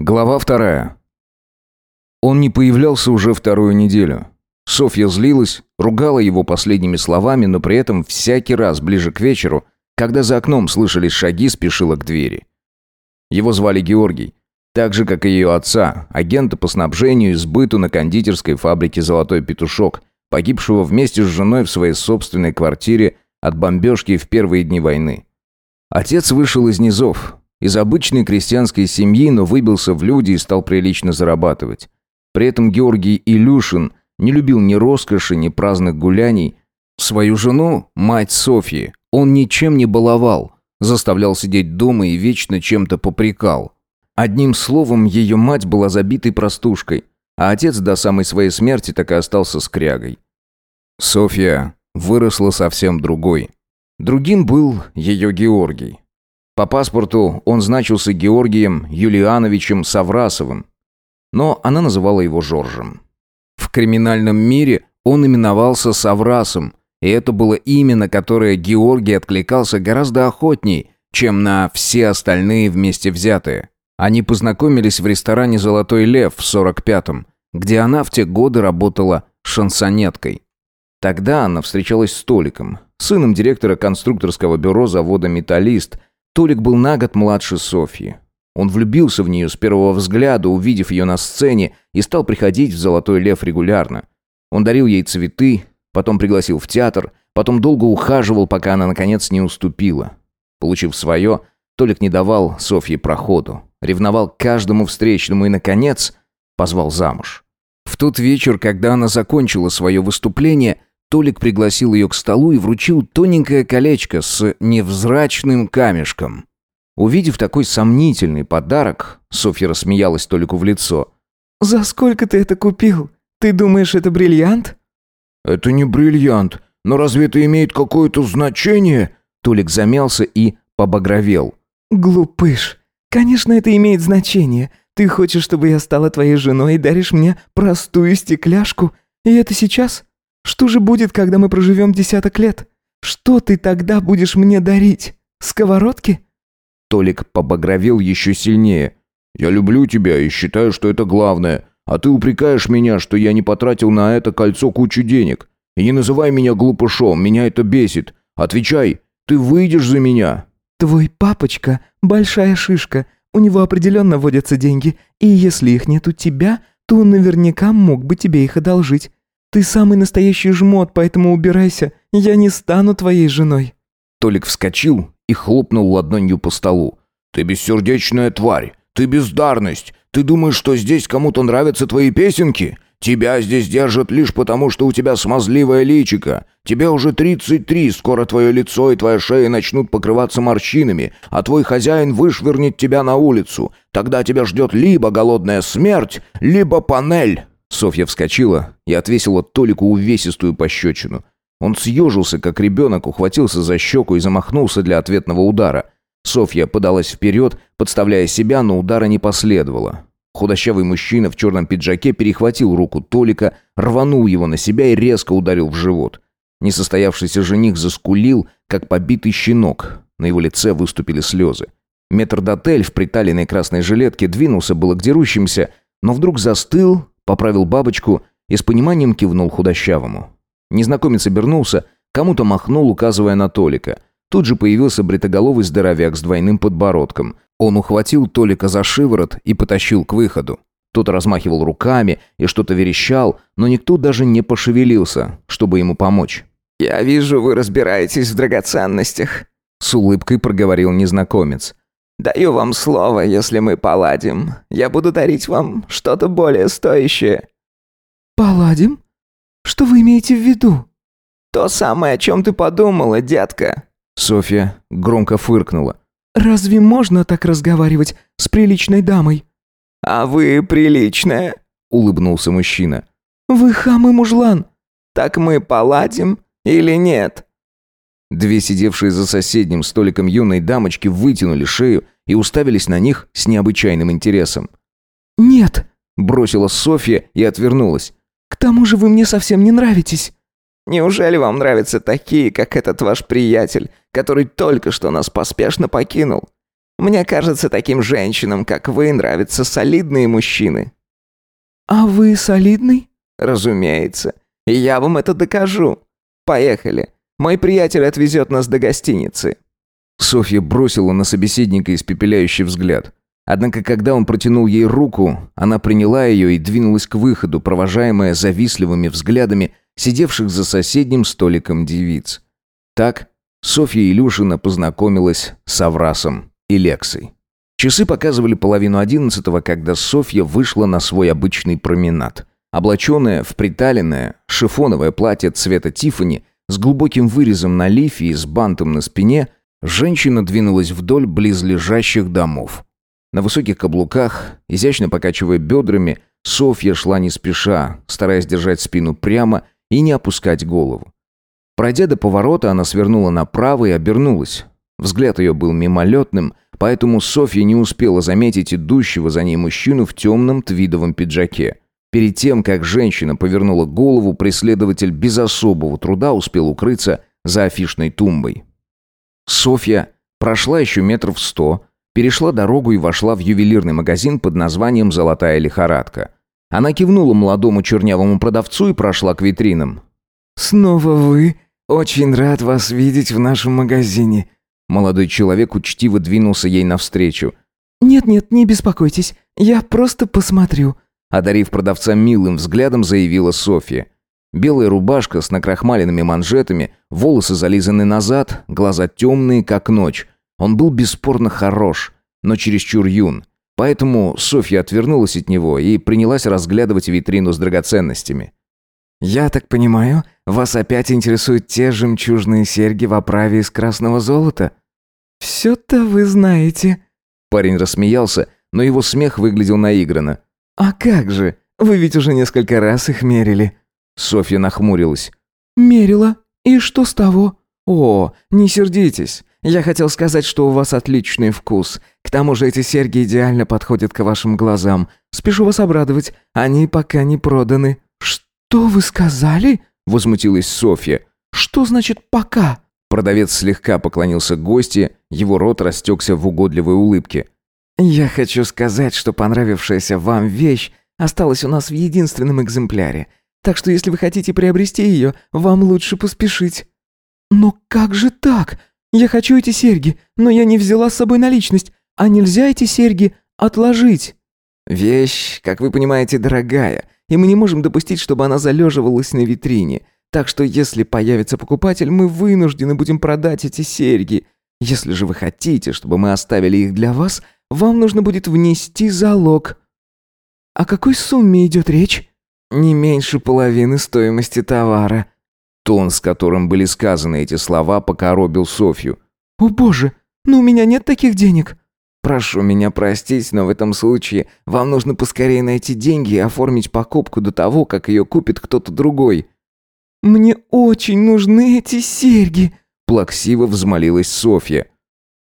Глава вторая. Он не появлялся уже вторую неделю. Софья злилась, ругала его последними словами, но при этом всякий раз ближе к вечеру, когда за окном слышались шаги, спешила к двери. Его звали Георгий, так же, как и ее отца, агента по снабжению и сбыту на кондитерской фабрике «Золотой петушок», погибшего вместе с женой в своей собственной квартире от бомбежки в первые дни войны. Отец вышел из низов, из обычной крестьянской семьи, но выбился в люди и стал прилично зарабатывать. При этом Георгий Илюшин не любил ни роскоши, ни праздных гуляний. Свою жену, мать Софьи, он ничем не баловал, заставлял сидеть дома и вечно чем-то попрекал. Одним словом, ее мать была забитой простушкой, а отец до самой своей смерти так и остался скрягой. Софья выросла совсем другой. Другим был ее Георгий. По паспорту он значился Георгием Юлиановичем Саврасовым, но она называла его Жоржем. В криминальном мире он именовался Саврасом, и это было имя, на которое Георгий откликался гораздо охотней, чем на все остальные вместе взятые. Они познакомились в ресторане «Золотой лев» в 45-м, где она в те годы работала шансонеткой. Тогда она встречалась с Толиком, сыном директора конструкторского бюро завода «Металлист», Толик был на год младше Софьи. Он влюбился в нее с первого взгляда, увидев ее на сцене, и стал приходить в «Золотой лев» регулярно. Он дарил ей цветы, потом пригласил в театр, потом долго ухаживал, пока она, наконец, не уступила. Получив свое, Толик не давал Софье проходу, ревновал каждому встречному и, наконец, позвал замуж. В тот вечер, когда она закончила свое выступление – Толик пригласил ее к столу и вручил тоненькое колечко с невзрачным камешком. Увидев такой сомнительный подарок, Софья рассмеялась Толику в лицо. «За сколько ты это купил? Ты думаешь, это бриллиант?» «Это не бриллиант, но разве это имеет какое-то значение?» Толик замялся и побагровел. «Глупыш, конечно, это имеет значение. Ты хочешь, чтобы я стала твоей женой и даришь мне простую стекляшку? И это сейчас? Что же будет, когда мы проживем десяток лет? Что ты тогда будешь мне дарить? Сковородки?» Толик побагровел еще сильнее. «Я люблю тебя и считаю, что это главное. А ты упрекаешь меня, что я не потратил на это кольцо кучу денег. И не называй меня глупышом, меня это бесит. Отвечай, ты выйдешь за меня?» «Твой папочка – большая шишка. У него определенно водятся деньги. И если их нет у тебя, то он наверняка мог бы тебе их одолжить. Ты самый настоящий жмот, поэтому убирайся. Я не стану твоей женой». Толик вскочил и хлопнул ладонью по столу. «Ты бессердечная тварь! Ты бездарность! Ты думаешь, что здесь кому-то нравятся твои песенки? Тебя здесь держат лишь потому, что у тебя смазливое личико. Тебе уже 33, скоро твое лицо и твоя шея начнут покрываться морщинами, а твой хозяин вышвырнет тебя на улицу. Тогда тебя ждет либо голодная смерть, либо панель». Софья вскочила и отвесила Толику увесистую пощечину. Он съежился, как ребенок, ухватился за щеку и замахнулся для ответного удара. Софья подалась вперед, подставляя себя, но удара не последовало. Худощавый мужчина в черном пиджаке перехватил руку Толика, рванул его на себя и резко ударил в живот. Несостоявшийся жених заскулил, как побитый щенок. На его лице выступили слезы. Метрдотель в приталенной красной жилетке двинулся было к дерущимся, но вдруг застыл, поправил бабочку и с пониманием кивнул худощавому. Незнакомец обернулся, кому-то махнул, указывая на Толика. Тут же появился бритоголовый здоровяк с двойным подбородком. Он ухватил Толика за шиворот и потащил к выходу. Тот размахивал руками и что-то верещал, но никто даже не пошевелился, чтобы ему помочь. «Я вижу, вы разбираетесь в драгоценностях», — с улыбкой проговорил незнакомец. Даю вам слово, если мы поладим. Я буду дарить вам что-то более стоящее». «Поладим? Что вы имеете в виду?» «То самое, о чем ты подумала, детка». Софья громко фыркнула. «Разве можно так разговаривать с приличной дамой?» «А вы приличная?» — улыбнулся мужчина. «Вы хам и мужлан». «Так мы поладим или нет?» Две сидевшие за соседним столиком юной дамочки вытянули шею и уставились на них с необычайным интересом. «Нет», – бросила Софья и отвернулась. «К тому же вы мне совсем не нравитесь». «Неужели вам нравятся такие, как этот ваш приятель, который только что нас поспешно покинул? Мне кажется, таким женщинам, как вы, нравятся солидные мужчины». «А вы солидный?» «Разумеется. И я вам это докажу. Поехали. Мой приятель отвезет нас до гостиницы». Софья бросила на собеседника испепеляющий взгляд. Однако, когда он протянул ей руку, она приняла ее и двинулась к выходу, провожаемая завистливыми взглядами сидевших за соседним столиком девиц. Так Софья Илюшина познакомилась с Аврасом и Лексой. Часы показывали половину одиннадцатого, когда Софья вышла на свой обычный променад. Облаченная в приталенное шифоновое платье цвета Тиффани с глубоким вырезом на лифе и с бантом на спине, женщина двинулась вдоль близлежащих домов. На высоких каблуках, изящно покачивая бедрами, Софья шла не спеша, стараясь держать спину прямо и не опускать голову. Пройдя до поворота, она свернула направо и обернулась. Взгляд ее был мимолетным, поэтому Софья не успела заметить идущего за ней мужчину в темном твидовом пиджаке. Перед тем, как женщина повернула голову, преследователь без особого труда успел укрыться за афишной тумбой. Софья прошла еще метров сто, перешла дорогу и вошла в ювелирный магазин под названием «Золотая лихорадка». Она кивнула молодому чернявому продавцу и прошла к витринам. «Снова вы? Очень рад вас видеть в нашем магазине». Молодой человек учтиво двинулся ей навстречу. «Нет-нет, не беспокойтесь, я просто посмотрю», Одарив продавца милым взглядом, заявила Софья. Белая рубашка с накрахмаленными манжетами, волосы зализаны назад, глаза темные, как ночь. Он был бесспорно хорош, но чересчур юн. Поэтому Софья отвернулась от него и принялась разглядывать витрину с драгоценностями. «Я так понимаю, вас опять интересуют те жемчужные серьги в оправе из красного золота?» «Все-то вы знаете». Парень рассмеялся, но его смех выглядел наигранно. «А как же? Вы ведь уже несколько раз их мерили». Софья нахмурилась. «Мерила? И что с того?» «О, не сердитесь. Я хотел сказать, что у вас отличный вкус. К тому же эти серьги идеально подходят к вашим глазам. Спешу вас обрадовать, они пока не проданы». «Что вы сказали?» – возмутилась Софья. «Что значит «пока»?» Продавец слегка поклонился гости, его рот растекся в угодливой улыбке. «Я хочу сказать, что понравившаяся вам вещь осталась у нас в единственном экземпляре, так что если вы хотите приобрести ее, вам лучше поспешить». «Но как же так? Я хочу эти серьги, но я не взяла с собой наличность, а нельзя эти серьги отложить?» «Вещь, как вы понимаете, дорогая, и мы не можем допустить, чтобы она залеживалась на витрине, так что если появится покупатель, мы вынуждены будем продать эти серьги. Если же вы хотите, чтобы мы оставили их для вас, вам нужно будет внести залог». «О какой сумме идет речь?» «Не меньше половины стоимости товара». Тон, с которым были сказаны эти слова, покоробил Софью. «О боже, но у меня нет таких денег». «Прошу меня простить, но в этом случае вам нужно поскорее найти деньги и оформить покупку до того, как ее купит кто-то другой». «Мне очень нужны эти серьги», – плаксиво взмолилась Софья.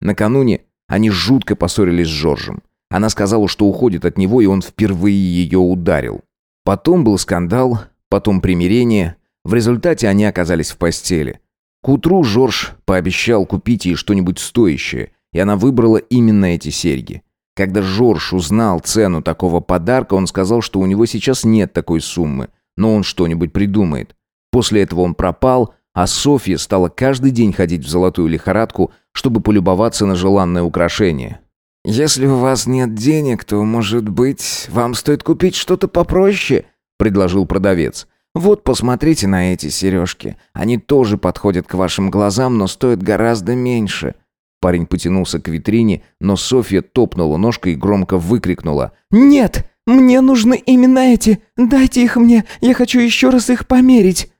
Накануне они жутко поссорились с Жоржем. Она сказала, что уходит от него, и он впервые ее ударил. Потом был скандал, потом примирение. В результате они оказались в постели. К утру Жорж пообещал купить ей что-нибудь стоящее, и она выбрала именно эти серьги. Когда Жорж узнал цену такого подарка, он сказал, что у него сейчас нет такой суммы, но он что-нибудь придумает. После этого он пропал, а Софья стала каждый день ходить в золотую лихорадку, чтобы полюбоваться на желанное украшение. «Если у вас нет денег, то, может быть, вам стоит купить что-то попроще?» – предложил продавец. «Вот посмотрите на эти сережки. Они тоже подходят к вашим глазам, но стоят гораздо меньше». Парень потянулся к витрине, но Софья топнула ножкой и громко выкрикнула. «Нет! Мне нужны именно эти! Дайте их мне! Я хочу еще раз их померить!»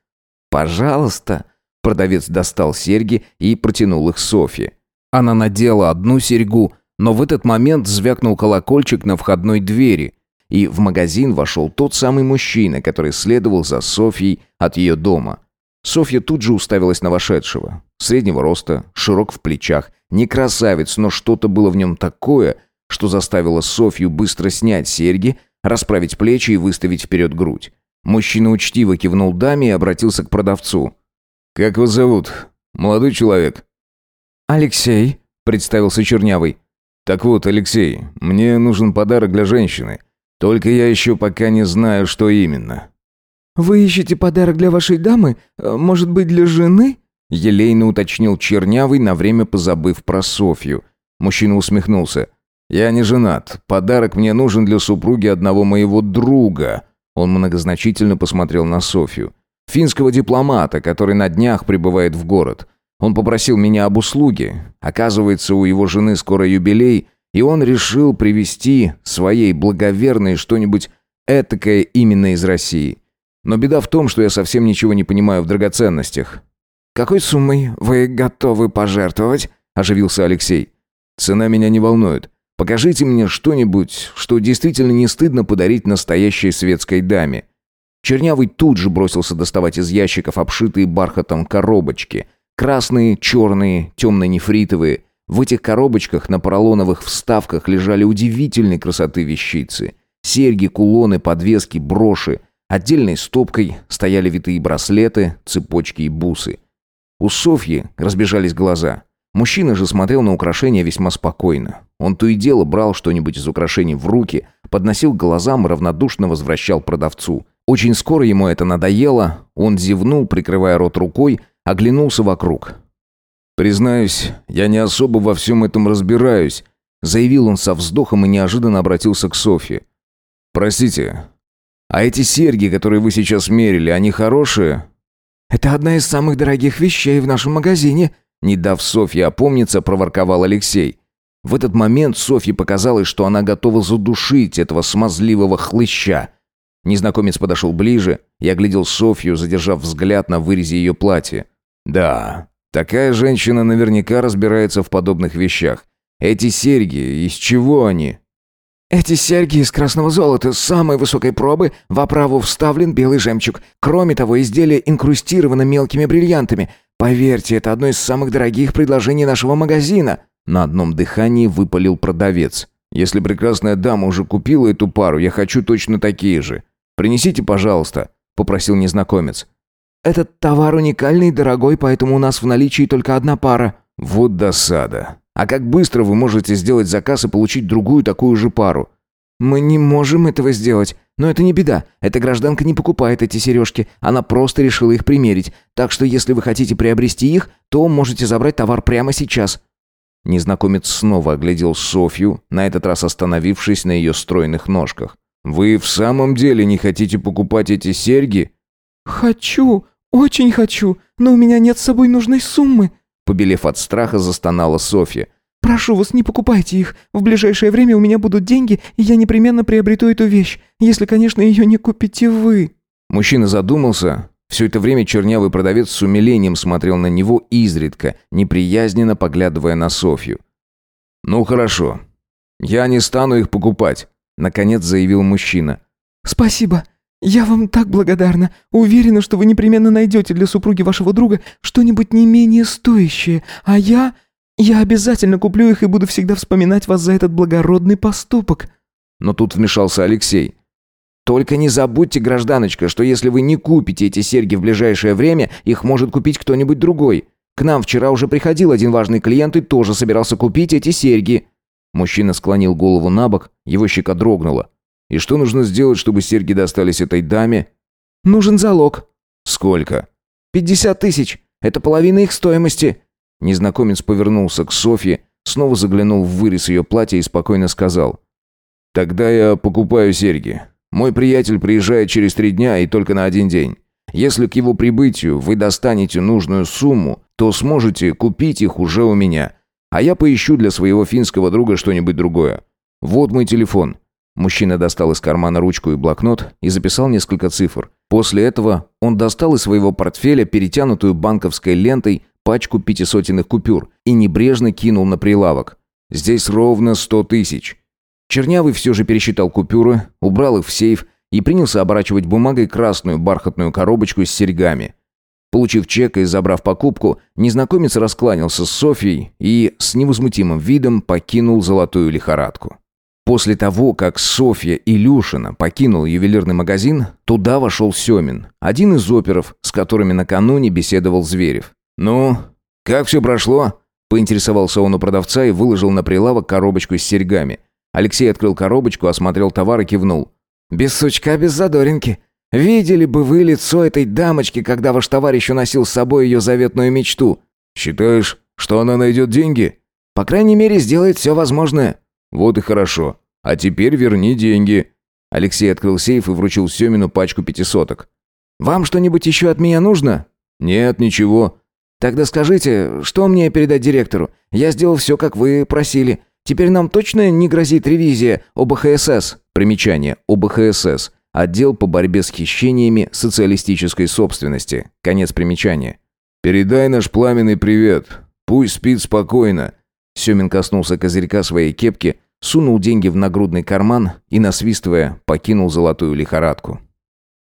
«Пожалуйста!» Продавец достал серьги и протянул их Софье. Она надела одну серьгу, но в этот момент звякнул колокольчик на входной двери, и в магазин вошел тот самый мужчина, который следовал за Софьей от ее дома. Софья тут же уставилась на вошедшего. Среднего роста, широк в плечах, не красавец, но что-то было в нем такое, что заставило Софью быстро снять серьги, расправить плечи и выставить вперед грудь. Мужчина учтиво кивнул даме и обратился к продавцу. «Как вас зовут, молодой человек?» «Алексей», — представился Чернявый. Так вот, Алексей, мне нужен подарок для женщины. Только я еще пока не знаю, что именно». «Вы ищете подарок для вашей дамы? Может быть, для жены?» Елейно уточнил Чернявый, на время позабыв про Софью. Мужчина усмехнулся. «Я не женат. Подарок мне нужен для супруги одного моего друга». Он многозначительно посмотрел на Софью. «Финского дипломата, который на днях прибывает в город. Он попросил меня об услуге. Оказывается, у его жены скоро юбилей, и он решил привезти своей благоверной что-нибудь этакое именно из России. Но беда в том, что я совсем ничего не понимаю в драгоценностях. «Какой суммой вы готовы пожертвовать?» – оживился Алексей. «Цена меня не волнует. Покажите мне что-нибудь, что действительно не стыдно подарить настоящей светской даме». Чернявый тут же бросился доставать из ящиков обшитые бархатом коробочки. Красные, черные, темно-нефритовые. В этих коробочках на поролоновых вставках лежали удивительной красоты вещицы. Серьги, кулоны, подвески, броши. Отдельной стопкой стояли витые браслеты, цепочки и бусы. У Софьи разбежались глаза. Мужчина же смотрел на украшения весьма спокойно. Он то и дело брал что-нибудь из украшений в руки, подносил к глазам и равнодушно возвращал продавцу. Очень скоро ему это надоело, он зевнул, прикрывая рот рукой, оглянулся вокруг. «Признаюсь, я не особо во всем этом разбираюсь», заявил он со вздохом и неожиданно обратился к Софье. «Простите, а эти серьги, которые вы сейчас мерили, они хорошие?» «Это одна из самых дорогих вещей в нашем магазине», не дав Софье опомниться, проворковал Алексей. В этот момент Софье показалось, что она готова задушить этого смазливого хлыща. Незнакомец подошел ближе и оглядел Софью, задержав взгляд на вырезе ее платья. «Да, такая женщина наверняка разбирается в подобных вещах. Эти серьги, из чего они?» Эти серьги из красного золота, самой высокой пробы, в оправу вставлен белый жемчуг. Кроме того, изделие инкрустировано мелкими бриллиантами. Поверьте, это одно из самых дорогих предложений нашего магазина». На одном дыхании выпалил продавец. «Если прекрасная дама уже купила эту пару, я хочу точно такие же. Принесите, пожалуйста», — попросил незнакомец. «Этот товар уникальный и дорогой, поэтому у нас в наличии только одна пара». «Вот досада. А как быстро вы можете сделать заказ и получить другую такую же пару? Мы не можем этого сделать. Но это не беда. Эта гражданка не покупает эти сережки. Она просто решила их примерить. Так что если вы хотите приобрести их, то можете забрать товар прямо сейчас. Незнакомец снова оглядел Софью, на этот раз остановившись на ее стройных ножках. «Вы в самом деле не хотите покупать эти серьги?» «Хочу, очень хочу, но у меня нет с собой нужной суммы», Побелев от страха, застонала Софья. «Прошу вас, не покупайте их. В ближайшее время у меня будут деньги, и я непременно приобрету эту вещь, если, конечно, ее не купите вы». Мужчина задумался. Все это время чернявый продавец с умилением смотрел на него изредка, неприязненно поглядывая на Софью. «Ну хорошо. Я не стану их покупать», — наконец заявил мужчина. «Спасибо. «Я вам так благодарна. Уверена, что вы непременно найдете для супруги вашего друга что-нибудь не менее стоящее. А я... Я обязательно куплю их и буду всегда вспоминать вас за этот благородный поступок». Но тут вмешался Алексей. «Только не забудьте, гражданочка, что если вы не купите эти серьги в ближайшее время, их может купить кто-нибудь другой. К нам вчера уже приходил один важный клиент и тоже собирался купить эти серьги». Мужчина склонил голову на бок, его щека дрогнула. И что нужно сделать, чтобы серьги достались этой даме? Нужен залог. Сколько? Пятьдесят тысяч. Это половина их стоимости. Незнакомец повернулся к Софье, снова заглянул в вырез ее платья и спокойно сказал. «Тогда я покупаю серьги. Мой приятель приезжает через три дня и только на один день. Если к его прибытию вы достанете нужную сумму, то сможете купить их уже у меня. А я поищу для своего финского друга что-нибудь другое. Вот мой телефон. Мужчина достал из кармана ручку и блокнот и записал несколько цифр. После этого он достал из своего портфеля перетянутую банковской лентой пачку пятисотенных купюр и небрежно кинул на прилавок. «Здесь ровно сто тысяч». Чернявый все же пересчитал купюры, убрал их в сейф и принялся оборачивать бумагой красную бархатную коробочку с серьгами. Получив чек и забрав покупку, незнакомец раскланялся с Софьей и с невозмутимым видом покинул золотую лихорадку. После того, как Софья Илюшина покинул ювелирный магазин, туда вошел Семин, один из оперов, с которыми накануне беседовал Зверев. «Ну, как все прошло?» Поинтересовался он у продавца и выложил на прилавок коробочку с серьгами. Алексей открыл коробочку, осмотрел товар и кивнул. «Без сучка, без задоринки. Видели бы вы лицо этой дамочки, когда ваш товарищ уносил с собой ее заветную мечту?» «Считаешь, что она найдет деньги?» «По крайней мере, сделает все возможное». «Вот и хорошо. А теперь верни деньги». Алексей открыл сейф и вручил Семину пачку пятисоток. «Вам что-нибудь еще от меня нужно?» «Нет, ничего». «Тогда скажите, что мне передать директору? Я сделал все, как вы просили. Теперь нам точно не грозит ревизия ОБХСС?» Примечание. ОБХСС. Отдел по борьбе с хищениями социалистической собственности. Конец примечания. «Передай наш пламенный привет. Пусть спит спокойно». Семин коснулся козырька своей кепки, сунул деньги в нагрудный карман и, насвистывая, покинул золотую лихорадку.